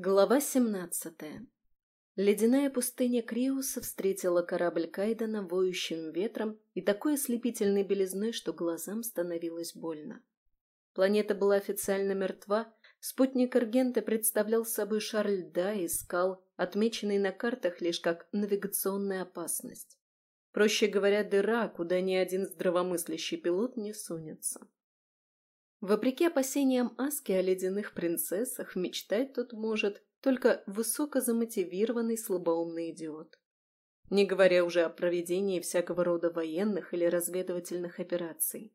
Глава 17. Ледяная пустыня Криуса встретила корабль Кайдена воющим ветром и такой ослепительной белизной, что глазам становилось больно. Планета была официально мертва, спутник Аргента представлял собой шар льда и скал, отмеченный на картах лишь как навигационная опасность. Проще говоря, дыра, куда ни один здравомыслящий пилот не сунется. Вопреки опасениям Аски о ледяных принцессах, мечтать тут может только высокозамотивированный слабоумный идиот. Не говоря уже о проведении всякого рода военных или разведывательных операций.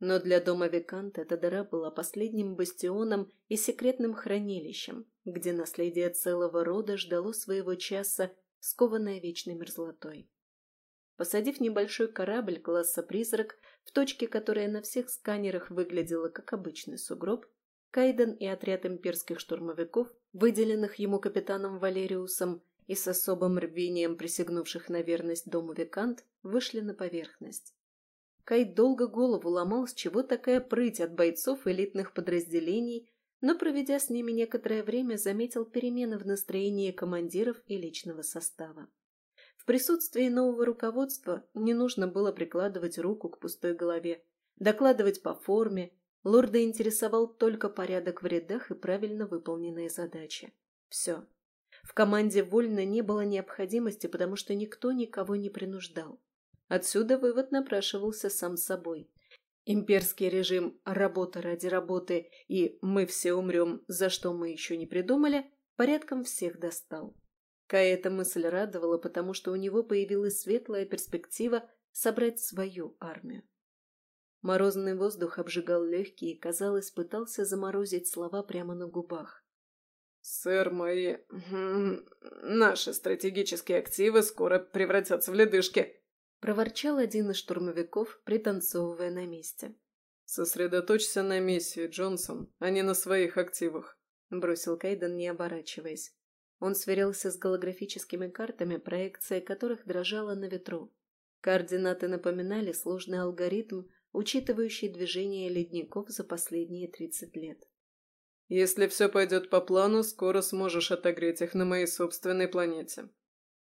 Но для дома Виканта эта дыра была последним бастионом и секретным хранилищем, где наследие целого рода ждало своего часа, скованное вечной мерзлотой. Посадив небольшой корабль класса «Призрак», в точке, которая на всех сканерах выглядела как обычный сугроб, Кайден и отряд имперских штурмовиков, выделенных ему капитаном Валериусом и с особым рвением присягнувших на верность дому Викант, вышли на поверхность. Кайд долго голову ломал, с чего такая прыть от бойцов элитных подразделений, но, проведя с ними некоторое время, заметил перемены в настроении командиров и личного состава. В присутствии нового руководства не нужно было прикладывать руку к пустой голове, докладывать по форме. Лорда интересовал только порядок в рядах и правильно выполненные задачи. Все. В команде вольно не было необходимости, потому что никто никого не принуждал. Отсюда вывод напрашивался сам собой. Имперский режим «работа ради работы» и «мы все умрем, за что мы еще не придумали» порядком всех достал. Кая эта мысль радовала, потому что у него появилась светлая перспектива собрать свою армию. Морозный воздух обжигал легкие и, казалось, пытался заморозить слова прямо на губах. «Сэр, мои... наши стратегические активы скоро превратятся в ледышки», — проворчал один из штурмовиков, пританцовывая на месте. «Сосредоточься на миссии, Джонсон, а не на своих активах», — бросил Кайден, не оборачиваясь. Он сверился с голографическими картами, проекция которых дрожала на ветру. Координаты напоминали сложный алгоритм, учитывающий движение ледников за последние 30 лет. «Если все пойдет по плану, скоро сможешь отогреть их на моей собственной планете».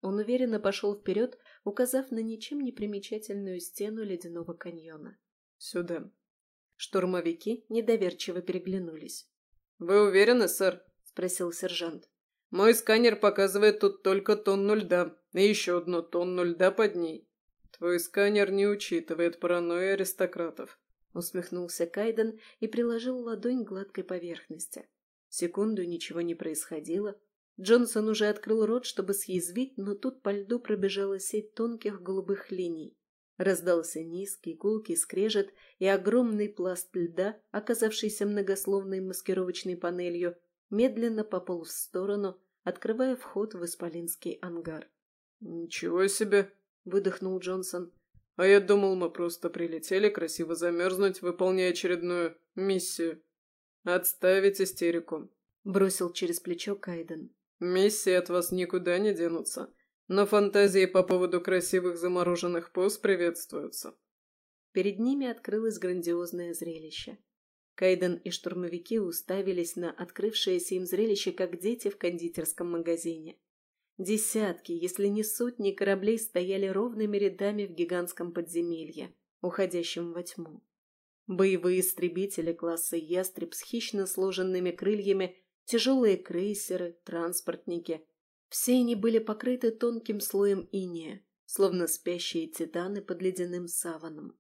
Он уверенно пошел вперед, указав на ничем не примечательную стену ледяного каньона. «Сюда». Штурмовики недоверчиво переглянулись. «Вы уверены, сэр?» – спросил сержант. Мой сканер показывает тут только тонну льда и еще одну тонну льда под ней. Твой сканер не учитывает паранойи аристократов. Усмехнулся Кайден и приложил ладонь к гладкой поверхности. Секунду ничего не происходило. Джонсон уже открыл рот, чтобы съязвить, но тут по льду пробежала сеть тонких голубых линий. Раздался низкий, гулкий скрежет, и огромный пласт льда, оказавшийся многословной маскировочной панелью, медленно пополз в сторону, открывая вход в исполинский ангар. «Ничего себе!» — выдохнул Джонсон. «А я думал, мы просто прилетели красиво замерзнуть, выполняя очередную миссию. Отставить истерику!» — бросил через плечо Кайден. «Миссии от вас никуда не денутся, но фантазии по поводу красивых замороженных поз приветствуются». Перед ними открылось грандиозное зрелище. Кайден и штурмовики уставились на открывшееся им зрелище, как дети в кондитерском магазине. Десятки, если не сотни кораблей стояли ровными рядами в гигантском подземелье, уходящем во тьму. Боевые истребители класса «Ястреб» с хищно сложенными крыльями, тяжелые крейсеры, транспортники. Все они были покрыты тонким слоем иния, словно спящие титаны под ледяным саваном.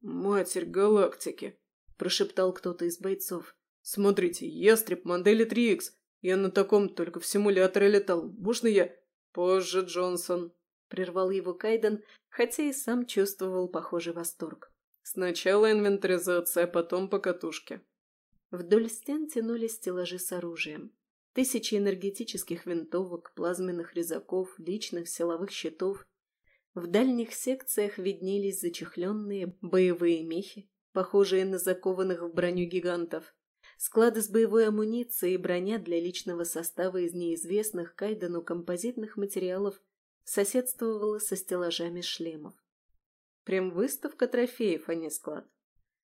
«Матерь галактики!» Прошептал кто-то из бойцов. «Смотрите, ястреб модели 3Х. Я на таком только в симуляторе летал. Можно я...» «Позже, Джонсон», — прервал его Кайден, хотя и сам чувствовал похожий восторг. «Сначала инвентаризация, а потом по катушке». Вдоль стен тянулись стеллажи с оружием. Тысячи энергетических винтовок, плазменных резаков, личных силовых щитов. В дальних секциях виднелись зачехленные боевые мехи, похожие на закованных в броню гигантов. Склады с боевой амуницией и броня для личного состава из неизвестных Кайдену композитных материалов соседствовала со стеллажами шлемов. Прям выставка трофеев, а не склад.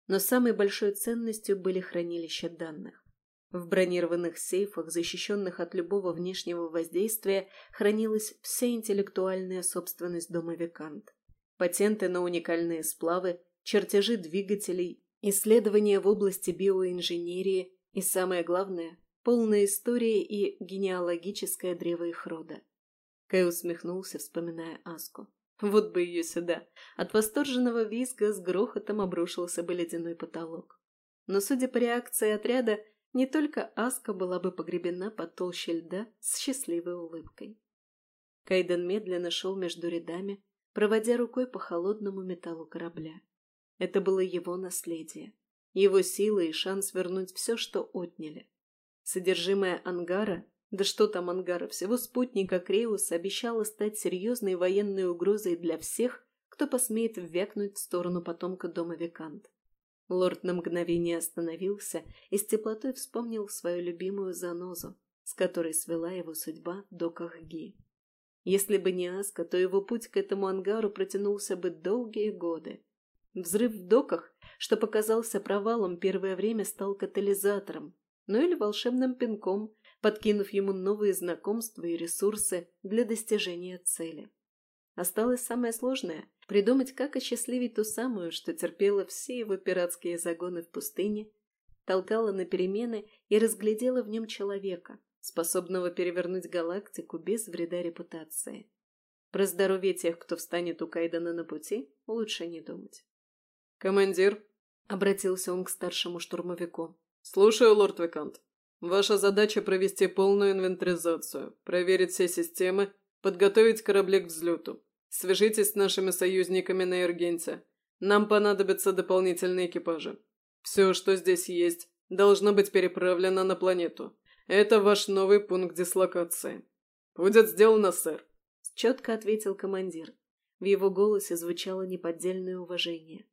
Но самой большой ценностью были хранилища данных. В бронированных сейфах, защищенных от любого внешнего воздействия, хранилась вся интеллектуальная собственность дома Викант. Патенты на уникальные сплавы, чертежи двигателей, исследования в области биоинженерии и, самое главное, полная история и генеалогическое древо их рода. Кай усмехнулся, вспоминая Аску. Вот бы ее сюда. От восторженного визга с грохотом обрушился бы ледяной потолок. Но, судя по реакции отряда, не только Аска была бы погребена под толще льда с счастливой улыбкой. Кайден медленно шел между рядами, проводя рукой по холодному металлу корабля. Это было его наследие, его сила и шанс вернуть все, что отняли. Содержимое ангара да что там ангара, всего спутника Креуса обещала стать серьезной военной угрозой для всех, кто посмеет ввякнуть в сторону потомка дома Викант. Лорд на мгновение остановился и с теплотой вспомнил свою любимую занозу, с которой свела его судьба до Кахги. Если бы не Аска, то его путь к этому ангару протянулся бы долгие годы. Взрыв в доках, что показался провалом, первое время стал катализатором, ну или волшебным пинком, подкинув ему новые знакомства и ресурсы для достижения цели. Осталось самое сложное – придумать, как осчастливить ту самую, что терпела все его пиратские загоны в пустыне, толкала на перемены и разглядела в нем человека, способного перевернуть галактику без вреда репутации. Про здоровье тех, кто встанет у Кайдана на пути, лучше не думать. «Командир», — обратился он к старшему штурмовику. «Слушаю, лорд Викант». Ваша задача провести полную инвентаризацию, проверить все системы, подготовить корабли к взлету. Свяжитесь с нашими союзниками на Эргенте. Нам понадобятся дополнительные экипажи. Все, что здесь есть, должно быть переправлено на планету. Это ваш новый пункт дислокации. Будет сделано, сэр. Четко ответил командир. В его голосе звучало неподдельное уважение.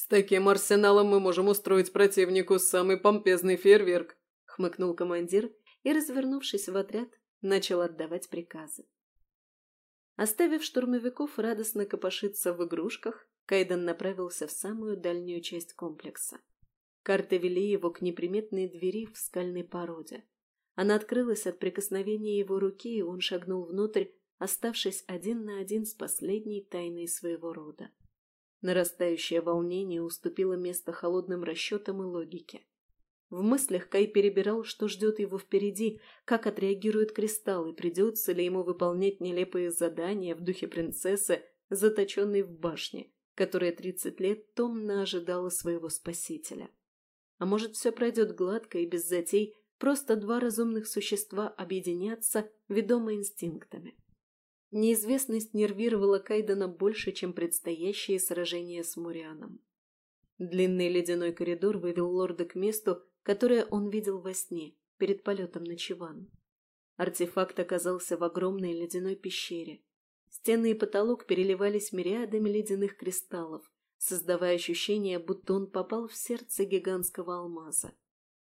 С таким арсеналом мы можем устроить противнику самый помпезный фейерверк хмыкнул командир и, развернувшись в отряд, начал отдавать приказы. Оставив штурмовиков радостно копошиться в игрушках, Кайден направился в самую дальнюю часть комплекса. Карты вели его к неприметной двери в скальной породе. Она открылась от прикосновения его руки, и он шагнул внутрь, оставшись один на один с последней тайной своего рода. Нарастающее волнение уступило место холодным расчетам и логике. В мыслях Кай перебирал, что ждет его впереди, как отреагируют кристаллы, придется ли ему выполнять нелепые задания в духе принцессы, заточенной в башне, которая тридцать лет томно ожидала своего спасителя. А может, все пройдет гладко и без затей, просто два разумных существа объединятся, ведомы инстинктами. Неизвестность нервировала Кайдена больше, чем предстоящее сражение с Мурианом. Длинный ледяной коридор вывел лорда к месту, которое он видел во сне, перед полетом на Чиван. Артефакт оказался в огромной ледяной пещере. Стены и потолок переливались мириадами ледяных кристаллов, создавая ощущение, будто он попал в сердце гигантского алмаза.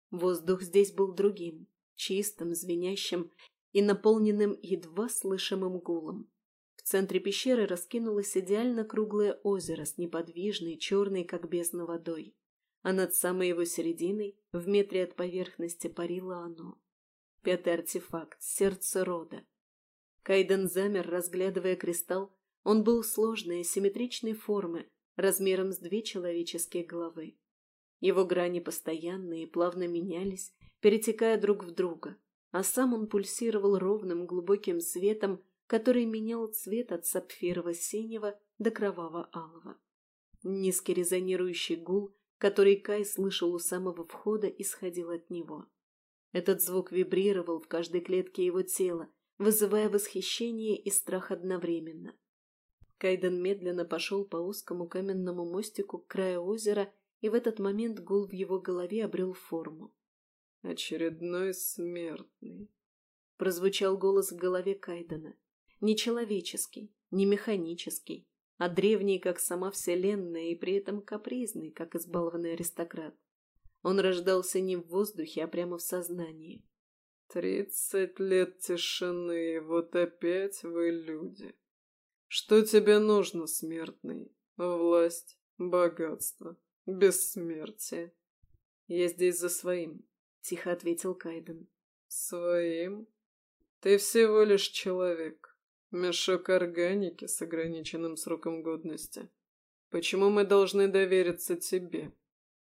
Воздух здесь был другим, чистым, звенящим и наполненным едва слышимым гулом. В центре пещеры раскинулось идеально круглое озеро с неподвижной, черной, как бездна водой а над самой его серединой, в метре от поверхности, парило оно. Пятый артефакт, сердце рода. Кайден замер, разглядывая кристалл. Он был сложной, симметричной формы, размером с две человеческие головы. Его грани постоянно и плавно менялись, перетекая друг в друга, а сам он пульсировал ровным глубоким светом, который менял цвет от сапфирово-синего до кроваво-алого. Низкий резонирующий гул который Кай слышал у самого входа, исходил от него. Этот звук вибрировал в каждой клетке его тела, вызывая восхищение и страх одновременно. Кайден медленно пошел по узкому каменному мостику к краю озера, и в этот момент гул в его голове обрел форму. «Очередной смертный», — прозвучал голос в голове Кайдена. Не человеческий, не механический, а древний, как сама Вселенная, и при этом капризный, как избалованный аристократ. Он рождался не в воздухе, а прямо в сознании. «Тридцать лет тишины, вот опять вы люди. Что тебе нужно, смертный? Власть, богатство, бессмертие. Я здесь за своим. — тихо ответил Кайден. «Своим? Ты всего лишь человек. Мешок органики с ограниченным сроком годности. Почему мы должны довериться тебе?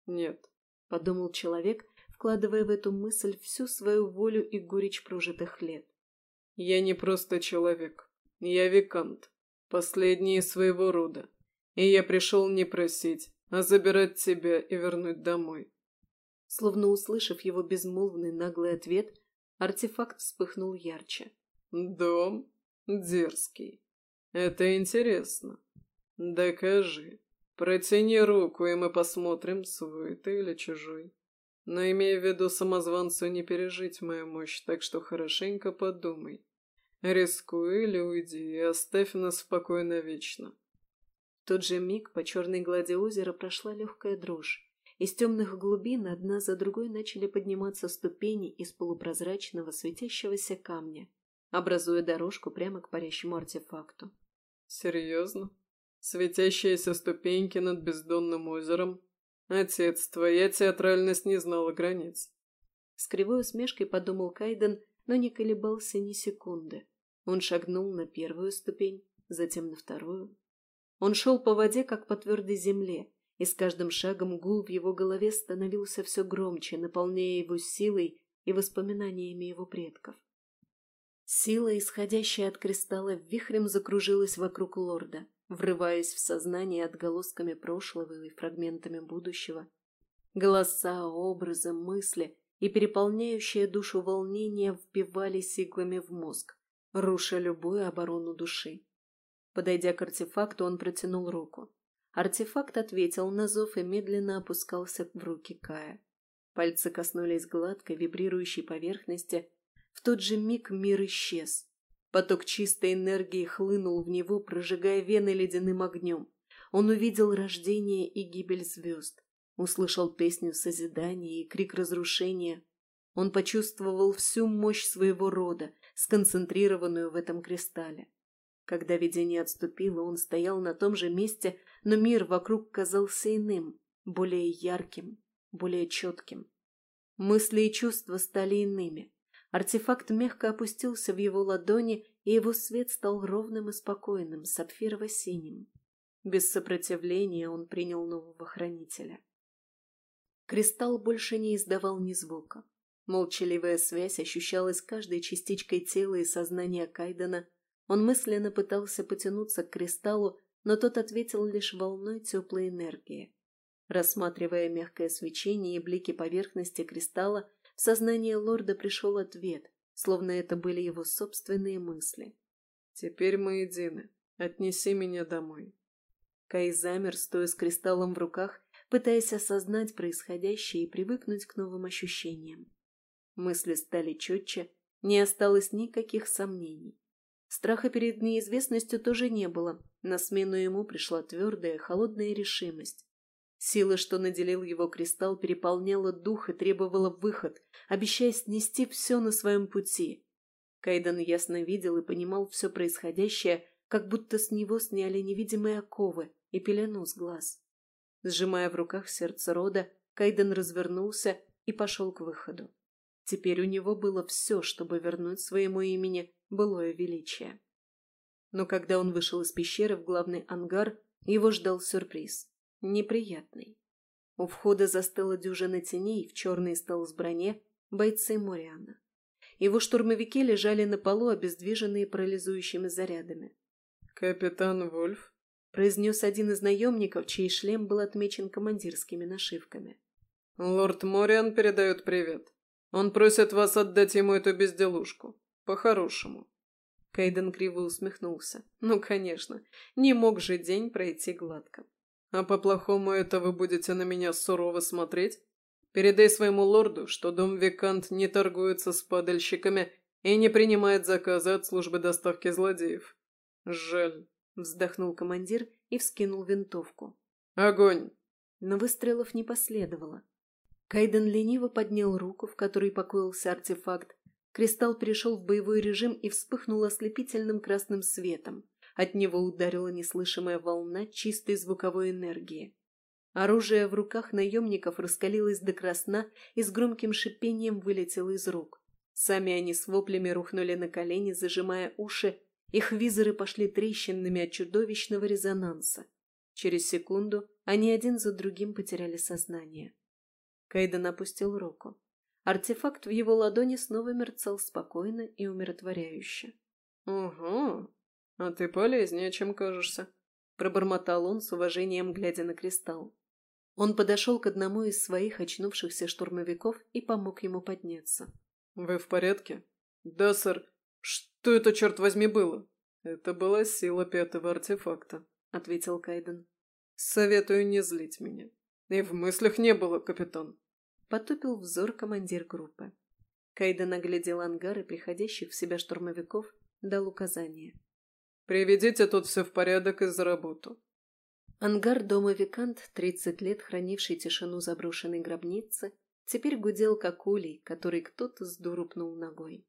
Нет», — подумал человек, вкладывая в эту мысль всю свою волю и горечь прожитых лет. «Я не просто человек. Я викант, последний из своего рода. И я пришел не просить, а забирать тебя и вернуть домой. Словно услышав его безмолвный наглый ответ, артефакт вспыхнул ярче. «Дом? Дерзкий. Это интересно. Докажи. Протяни руку, и мы посмотрим, свой ты или чужой. Но имея в виду самозванцу не пережить мою мощь, так что хорошенько подумай. Рискуй или уйди и оставь нас в покое навечно». В тот же миг по черной глади озера прошла легкая дрожь. Из темных глубин одна за другой начали подниматься ступени из полупрозрачного светящегося камня, образуя дорожку прямо к парящему артефакту. «Серьезно? Светящиеся ступеньки над бездонным озером? Отец, твоя театральность не знала границ». С кривой усмешкой подумал Кайден, но не колебался ни секунды. Он шагнул на первую ступень, затем на вторую. Он шел по воде, как по твердой земле, и с каждым шагом гул в его голове становился все громче, наполняя его силой и воспоминаниями его предков. Сила, исходящая от кристалла, вихрем закружилась вокруг лорда, врываясь в сознание отголосками прошлого и фрагментами будущего. Голоса, образы, мысли и переполняющее душу волнение вбивались иглами в мозг, руша любую оборону души. Подойдя к артефакту, он протянул руку. Артефакт ответил на зов и медленно опускался в руки Кая. Пальцы коснулись гладкой, вибрирующей поверхности. В тот же миг мир исчез. Поток чистой энергии хлынул в него, прожигая вены ледяным огнем. Он увидел рождение и гибель звезд. Услышал песню созидания и крик разрушения. Он почувствовал всю мощь своего рода, сконцентрированную в этом кристалле. Когда видение отступило, он стоял на том же месте, но мир вокруг казался иным, более ярким, более четким. Мысли и чувства стали иными. Артефакт мягко опустился в его ладони, и его свет стал ровным и спокойным, сапфирово-синим. Без сопротивления он принял нового хранителя. Кристалл больше не издавал ни звука. Молчаливая связь ощущалась каждой частичкой тела и сознания Кайдена. Он мысленно пытался потянуться к кристаллу, но тот ответил лишь волной теплой энергии. Рассматривая мягкое свечение и блики поверхности кристалла, в сознание лорда пришел ответ, словно это были его собственные мысли. «Теперь мы едины. Отнеси меня домой». Кай замер, стоя с кристаллом в руках, пытаясь осознать происходящее и привыкнуть к новым ощущениям. Мысли стали четче, не осталось никаких сомнений. Страха перед неизвестностью тоже не было, на смену ему пришла твердая, холодная решимость. Сила, что наделил его кристалл, переполняла дух и требовала выход, обещая снести все на своем пути. Кайден ясно видел и понимал все происходящее, как будто с него сняли невидимые оковы и пелену с глаз. Сжимая в руках сердце рода, Кайден развернулся и пошел к выходу. Теперь у него было все, чтобы вернуть своему имени былое величие. Но когда он вышел из пещеры в главный ангар, его ждал сюрприз. Неприятный. У входа застыла дюжина теней в черной стол с броне бойцы Мориана. Его штурмовики лежали на полу, обездвиженные парализующими зарядами. «Капитан Вольф», — произнес один из наемников, чей шлем был отмечен командирскими нашивками. «Лорд Мориан передает привет. Он просит вас отдать ему эту безделушку. По-хорошему». Кейден криво усмехнулся. Ну, конечно, не мог же день пройти гладко. «А по-плохому это вы будете на меня сурово смотреть? Передай своему лорду, что дом Викант не торгуется с падальщиками и не принимает заказы от службы доставки злодеев. Жаль», — вздохнул командир и вскинул винтовку. «Огонь!» Но выстрелов не последовало. Кайден лениво поднял руку, в которой покоился артефакт, Кристалл перешел в боевой режим и вспыхнул ослепительным красным светом. От него ударила неслышимая волна чистой звуковой энергии. Оружие в руках наемников раскалилось до красна и с громким шипением вылетело из рук. Сами они с воплями рухнули на колени, зажимая уши, их визоры пошли трещинами от чудовищного резонанса. Через секунду они один за другим потеряли сознание. Кайден опустил руку. Артефакт в его ладони снова мерцал спокойно и умиротворяюще. «Угу, а ты полезнее, чем кажешься», — пробормотал он с уважением, глядя на кристалл. Он подошел к одному из своих очнувшихся штурмовиков и помог ему подняться. «Вы в порядке?» «Да, сэр. Что это, черт возьми, было?» «Это была сила пятого артефакта», — ответил Кайден. «Советую не злить меня. И в мыслях не было, капитан потупил взор командир группы. Кайден оглядел ангары приходящих в себя штурмовиков, дал указание. «Приведите тут все в порядок и за работу». Ангар дома Викант, тридцать лет хранивший тишину заброшенной гробницы, теперь гудел как улей, который кто-то сдурупнул ногой.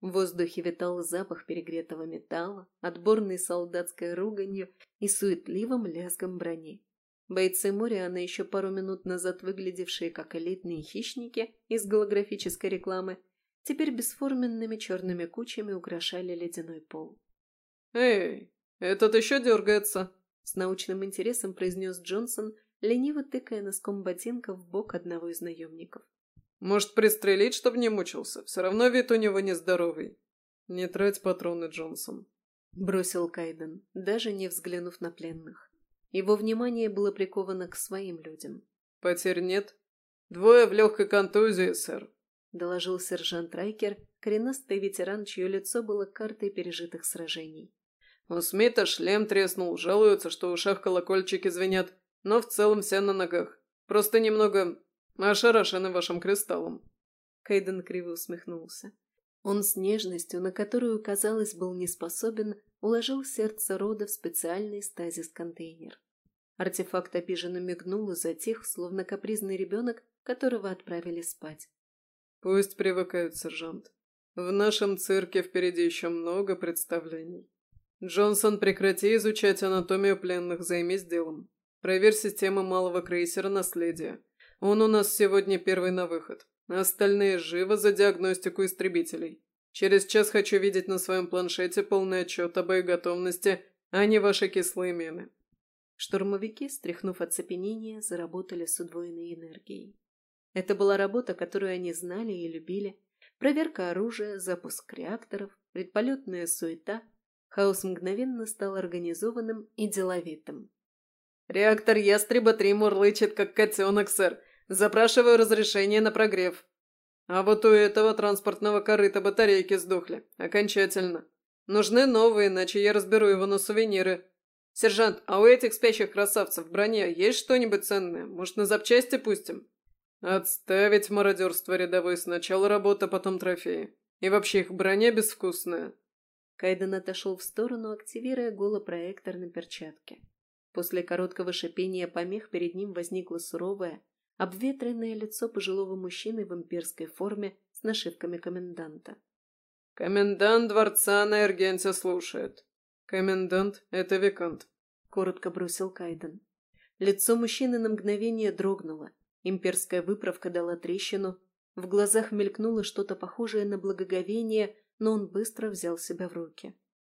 В воздухе витал запах перегретого металла, отборный солдатской руганью и суетливым лязгом брони. Бойцы Мориана, еще пару минут назад выглядевшие как элитные хищники из голографической рекламы, теперь бесформенными черными кучами украшали ледяной пол. «Эй, этот еще дергается!» С научным интересом произнес Джонсон, лениво тыкая носком ботинка в бок одного из наемников. «Может, пристрелить, чтобы не мучился? Все равно вид у него нездоровый». «Не трать патроны, Джонсон», — бросил Кайден, даже не взглянув на пленных. Его внимание было приковано к своим людям. «Потерь нет?» «Двое в легкой контузии, сэр», — доложил сержант Райкер, коренастый ветеран, чье лицо было картой пережитых сражений. «У Смита шлем треснул, жалуются, что в ушах колокольчики звенят, но в целом все на ногах. Просто немного ошарашены вашим кристаллом». Кейден криво усмехнулся. Он с нежностью, на которую, казалось, был не способен, уложил сердце рода в специальный стазис-контейнер. Артефакт обиженно мигнул и затих, словно капризный ребенок, которого отправили спать. «Пусть привыкают, сержант. В нашем цирке впереди еще много представлений. Джонсон, прекрати изучать анатомию пленных, займись делом. Проверь систему малого крейсера наследия. Он у нас сегодня первый на выход. Остальные живо за диагностику истребителей. Через час хочу видеть на своем планшете полный отчет о боеготовности, а не ваши кислые мины». Штурмовики, стряхнув оцепенение, заработали с удвоенной энергией. Это была работа, которую они знали и любили. Проверка оружия, запуск реакторов, предполетная суета. Хаос мгновенно стал организованным и деловитым. «Реактор Ястреба-3 мурлычет, как котенок, сэр. Запрашиваю разрешение на прогрев», а вот у этого транспортного корыта батарейки сдохли. Окончательно. Нужны новые, иначе я разберу его на сувениры. Сержант, а у этих спящих красавцев в броне есть что-нибудь ценное? Может, на запчасти пустим? Отставить мародерство рядовой. Сначала работа, потом трофеи. И вообще их броня безвкусная. Кайден отошел в сторону, активируя голопроектор на перчатке. После короткого шипения помех перед ним возникла суровая, обветренное лицо пожилого мужчины в имперской форме с нашивками коменданта. «Комендант дворца на Эргенте слушает. Комендант — это Викант», — коротко бросил Кайден. Лицо мужчины на мгновение дрогнуло. Имперская выправка дала трещину. В глазах мелькнуло что-то похожее на благоговение, но он быстро взял себя в руки.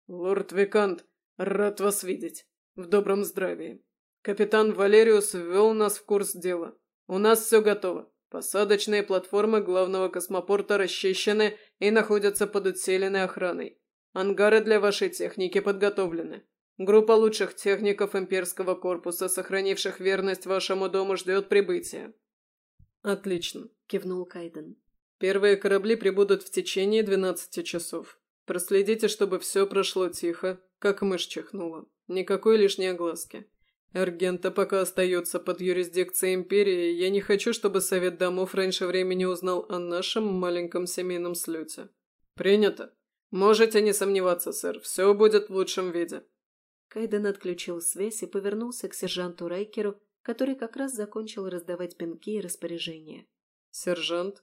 «Лорд Викант, рад вас видеть. В добром здравии. Капитан Валериус ввел нас в курс дела. У нас все готово. Посадочные платформы главного космопорта расчищены и находятся под усиленной охраной. Ангары для вашей техники подготовлены. Группа лучших техников имперского корпуса, сохранивших верность вашему дому, ждет прибытия. Отлично, кивнул Кайден. Первые корабли прибудут в течение 12 часов. Проследите, чтобы все прошло тихо, как мышь чихнула. Никакой лишней огласки. Аргента пока остается под юрисдикцией Империи, я не хочу, чтобы Совет Домов раньше времени узнал о нашем маленьком семейном слете. Принято. Можете не сомневаться, сэр, все будет в лучшем виде. Кайден отключил связь и повернулся к сержанту Райкеру, который как раз закончил раздавать пинки и распоряжения. «Сержант?»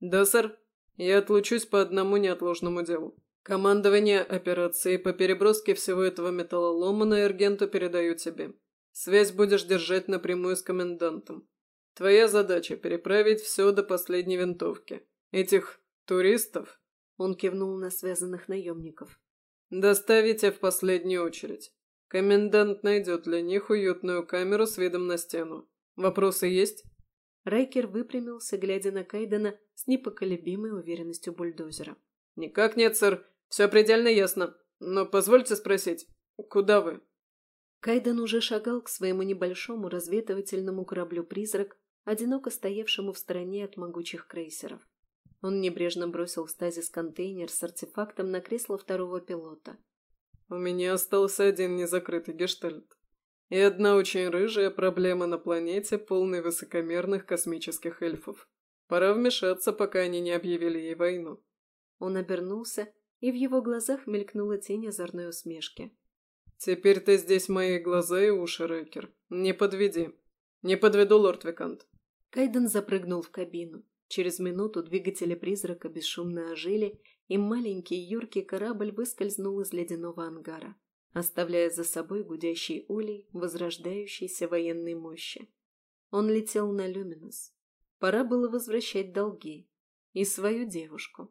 «Да, сэр. Я отлучусь по одному неотложному делу. Командование операции по переброске всего этого металлолома на Эргенту передаю тебе. Связь будешь держать напрямую с комендантом. Твоя задача — переправить все до последней винтовки. Этих туристов, он кивнул на связанных наемников, доставите в последнюю очередь. Комендант найдет для них уютную камеру с видом на стену. Вопросы есть? Райкер выпрямился, глядя на Кайдена с непоколебимой уверенностью бульдозера. «Никак нет, сэр. Все предельно ясно. Но позвольте спросить, куда вы?» Кайден уже шагал к своему небольшому разведывательному кораблю-призрак, одиноко стоявшему в стороне от могучих крейсеров. Он небрежно бросил в стазис контейнер с артефактом на кресло второго пилота. «У меня остался один незакрытый гештальт. И одна очень рыжая проблема на планете, полной высокомерных космических эльфов. Пора вмешаться, пока они не объявили ей войну». Он обернулся, и в его глазах мелькнула тень озорной усмешки. «Теперь ты здесь мои глаза и уши, Рэкер. Не подведи. Не подведу, лорд Викант». Кайден запрыгнул в кабину. Через минуту двигатели призрака бесшумно ожили, и маленький юркий корабль выскользнул из ледяного ангара, оставляя за собой гудящий улей возрождающейся военной мощи. Он летел на Люминус. Пора было возвращать долги и свою девушку.